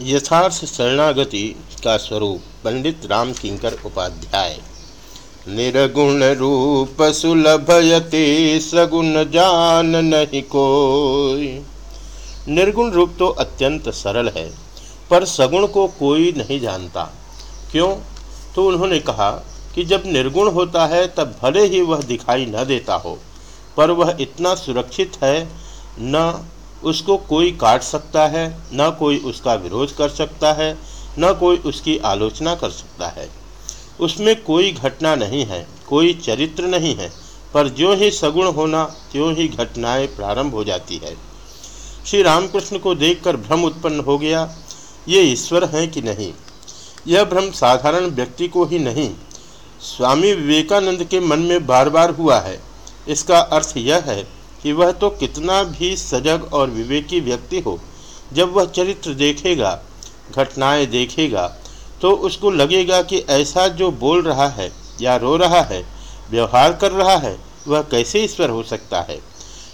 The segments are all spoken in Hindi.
यथार्थ शरणागति का स्वरूप, पंडित राम किंकर उपाध्याय। निर्गुण रूप सुलभयते सगुण जान नहीं कोई। निर्गुण रूप तो अत्यंत सरल है, पर सगुण को कोई नहीं जानता। क्यों? तो उन्होंने कहा कि जब निर्गुण होता है, तब भले ही वह दिखाई न देता हो, पर वह इतना सुरक्षित है, न उसको कोई काट सकता है, न कोई उसका विरोध कर सकता है, न कोई उसकी आलोचना कर सकता है। उसमें कोई घटना नहीं है, कोई चरित्र नहीं है, पर जो ही सगुण होना, त्यों ही घटनाएँ प्रारंभ हो जाती है। श्री रामकृष्ण को देखकर भ्रम उत्पन्न हो गया, ये ईश्वर हैं कि नहीं? यह भ्रम साधारण व्यक्ति को ही नहीं। स्वामी विवेकानंद के मन में बार बार हुआ है। इसका अर्थ यह है कि वह तो कितना भी सजग और विवेकी व्यक्ति हो, जब वह चरित्र देखेगा, घटनाएँ देखेगा तो उसको लगेगा कि ऐसा जो बोल रहा है या रो रहा है, व्यवहार कर रहा है, वह कैसे ईश्वर हो सकता है?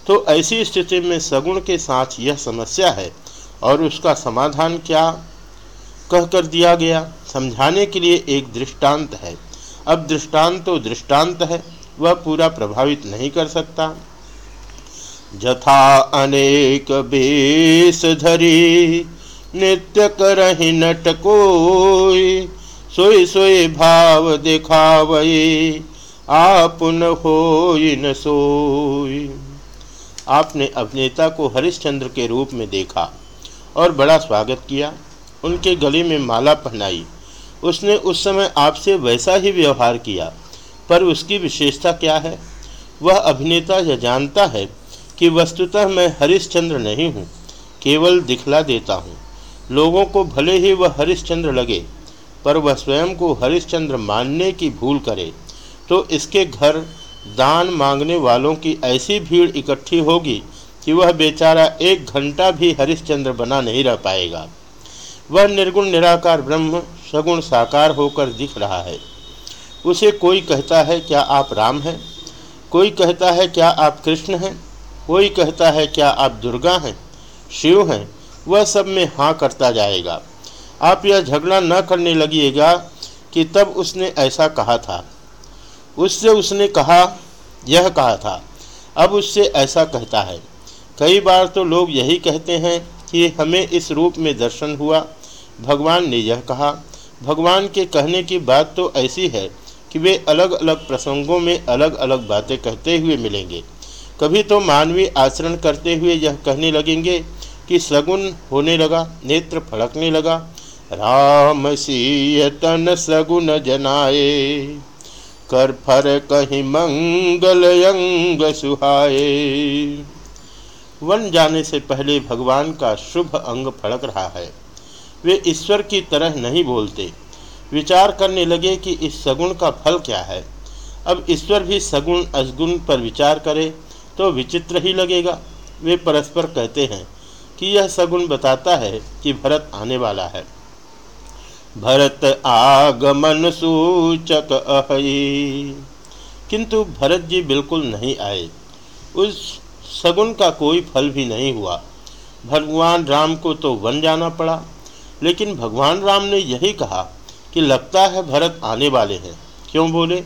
तो ऐसी स्थिति में सगुण के साथ यह समस्या है और उसका समाधान क्या कह कर दिया गया? समझाने के लिए एक दृष्टांत है। अब दृष्टांत तो दृष्टांत है, वह पूरा प्रभावित नहीं कर सकता। जथा अनेक बेस धरी, नित्य करहि नट कोई, सोई सोई भाव दिखावई, आपुन हो न सोई। आपने अभिनेता को हरिश्चंद्र के रूप में देखा और बड़ा स्वागत किया। उनके गले में माला पहनाई। उसने उस समय आपसे वैसा ही व्यवहार किया, पर उसकी विशेषता क्या है? वह अभिनेता यह जानता है कि वस्तुतः मैं हरिश्चंद्र नहीं हूँ, केवल दिखला देता हूँ। लोगों को भले ही वह हरिश्चंद्र लगे, पर वह स्वयं को हरिश्चंद्र मानने की भूल करे तो इसके घर दान मांगने वालों की ऐसी भीड़ इकट्ठी होगी कि वह बेचारा एक घंटा भी हरिश्चंद्र बना नहीं रह पाएगा। वह निर्गुण, निराकार ब्रह्म, सगुण, साकार होकर दिख रहा है। उसे कोई कहता है, क्या आप राम हैं? कोई कहता है, क्या आप कृष्ण हैं? कोई कहता है, क्या आप दुर्गा हैं? शिव हैं? वह सब में हाँ करता जाएगा। आप यह झगड़ा न करने लगिएगा कि तब उसने ऐसा कहा था। उससे उसने कहा, यह कहा था, अब उससे ऐसा कहता है। कई बार तो लोग यही कहते हैं कि हमें इस रूप में दर्शन हुआ। भगवान ने यह कहा। भगवान के कहने की बात तो ऐसी है कि वे अलग अलग प्रसंगों में अलग अलग बातें कहते हुए मिलेंगे। कभी तो मानवीय आचरण करते हुए यह कहने लगेंगे कि सगुन होने लगा, नेत्र फड़कने लगा। राम सीय तन सगुन जनाए, कर फर कहीं मंगल यंग सुहाए। वन जाने से पहले भगवान का शुभ अंग फड़क रहा है। वे ईश्वर की तरह नहीं बोलते। विचार करने लगे कि इस सगुण का फल क्या है। अब ईश्वर भी सगुण असगुण पर विचार करे तो विचित्र ही लगेगा। वे परस्पर कहते हैं कि यह सगुण बताता है कि भरत आने वाला है। भरत आगमन सूचक अहि किंतु भरत जी बिल्कुल नहीं आए। उस सगुण का कोई फल भी नहीं हुआ। भगवान राम को तो वन जाना पड़ा। लेकिन भगवान राम ने यही कहा कि लगता है भरत आने वाले हैं। क्यों बोले?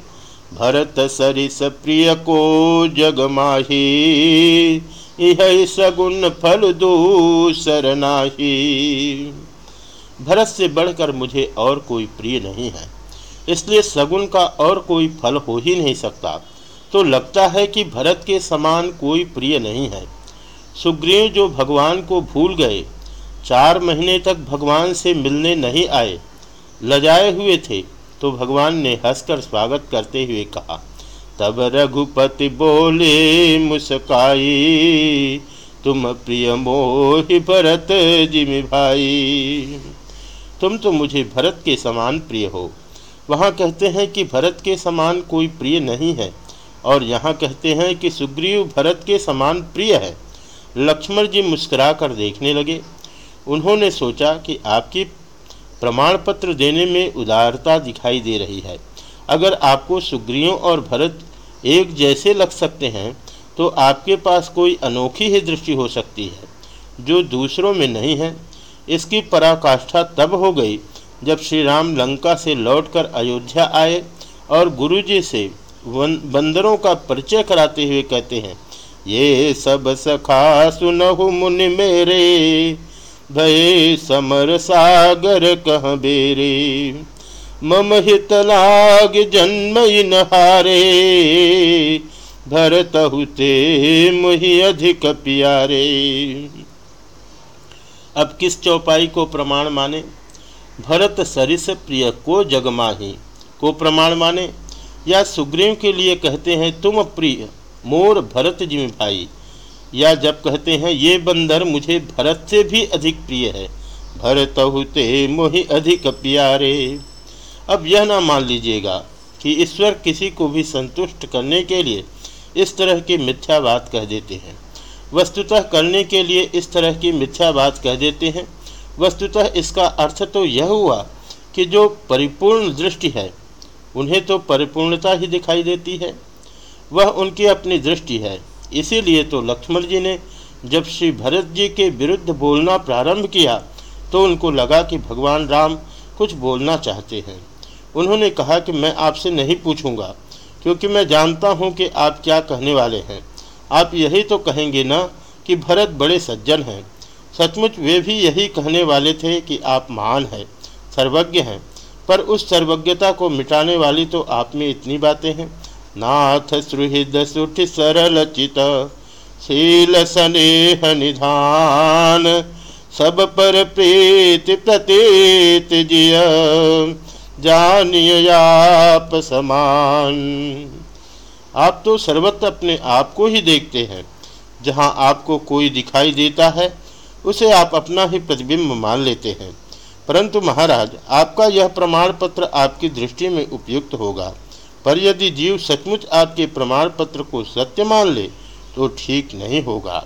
भरत सरिस प्रिय को जग माही यह सगुन फल दूसर नाही। भरत से बढ़कर मुझे और कोई प्रिय नहीं है, इसलिए सगुन का और कोई फल हो ही नहीं सकता। तो लगता है कि भरत के समान कोई प्रिय नहीं है। सुग्रीव जो भगवान को भूल गए, चार महीने तक भगवान से मिलने नहीं आए, लजाए हुए थे। तो भगवान ने हंसकर स्वागत करते हुए कहा, तब रघुपति बोले, मुस्काई, तुम प्रिय मोहि भरत जिमि भाई। तुम तो मुझे भरत के समान प्रिय हो। वहाँ कहते हैं कि भरत के समान कोई प्रिय नहीं है, और यहाँ कहते हैं कि सुग्रीव भरत के समान प्रिय है। लक्ष्मण जी मुस्कुरा कर देखने लगे। उन्होंने सोचा कि आपकी प्रमाण पत्र देने में उदारता दिखाई दे रही है। अगर आपको सुग्रीव और भरत एक जैसे लग सकते हैं तो आपके पास कोई अनोखी ही दृष्टि हो सकती है जो दूसरों में नहीं है। इसकी पराकाष्ठा तब हो गई जब श्री राम लंका से लौटकर अयोध्या आए और गुरुजी से वन, बंदरों का परिचय कराते हुए कहते हैं ये सब सखा सुनहु मुनि मेरे भय समर सागर कह बेरे, मम हित लाग जन्म इन हारे। भरतहुते मुहि अधिक प्यारे। अब किस चौपाई को प्रमाण माने? भरत सरिस प्रिय को जगमाही। को प्रमाण माने? या सुग्रीव के लिए कहते हैं, तुम प्रिय, मोर भरत जी भाई या जब कहते हैं, ये बंदर मुझे भरत से भी अधिक प्रिय है। भरत ते मोहि अधिक प्यारे। अब यह ना मान लीजिएगा कि ईश्वर किसी को भी संतुष्ट करने के लिए इस तरह की मिथ्या बात कह देते हैं। वस्तुतः करने के लिए इस तरह की मिथ्या बात कह देते हैं। वस्तुतः इसका अर्थ तो यह हुआ कि जो परिपूर्ण दृष्टि है, उन्हें तो परिपूर्णता ही दिखाई देती है। वह उनकी अपनी दृष्टि है। इसीलिए तो लक्ष्मण जी ने जब श्री भरत जी के विरुद्ध बोलना प्रारंभ किया तो उनको लगा कि भगवान राम कुछ बोलना चाहते हैं। उन्होंने कहा कि मैं आपसे नहीं पूछूँगा, क्योंकि मैं जानता हूँ कि आप क्या कहने वाले हैं। आप यही तो कहेंगे ना कि भरत बड़े सज्जन हैं। सचमुच वे भी यही कहने वाले थे कि आप महान हैं, सर्वज्ञ हैं, पर उस सर्वज्ञता को मिटाने वाली तो आप में इतनी बातें हैं। नाथ सुहृद सुठ सरल चित शील स्नेह निधान सब पर प्रीत प्रतीत जिय जानिय आप समान आप तो सर्वत्र अपने आप को ही देखते हैं। जहाँ आपको कोई दिखाई देता है, उसे आप अपना ही प्रतिबिंब मान लेते हैं। परंतु महाराज, आपका यह प्रमाण पत्र आपकी दृष्टि में उपयुक्त होगा। पर यदि जीव सचमुच आपके प्रमाण पत्र को सत्य मान ले तो ठीक नहीं होगा।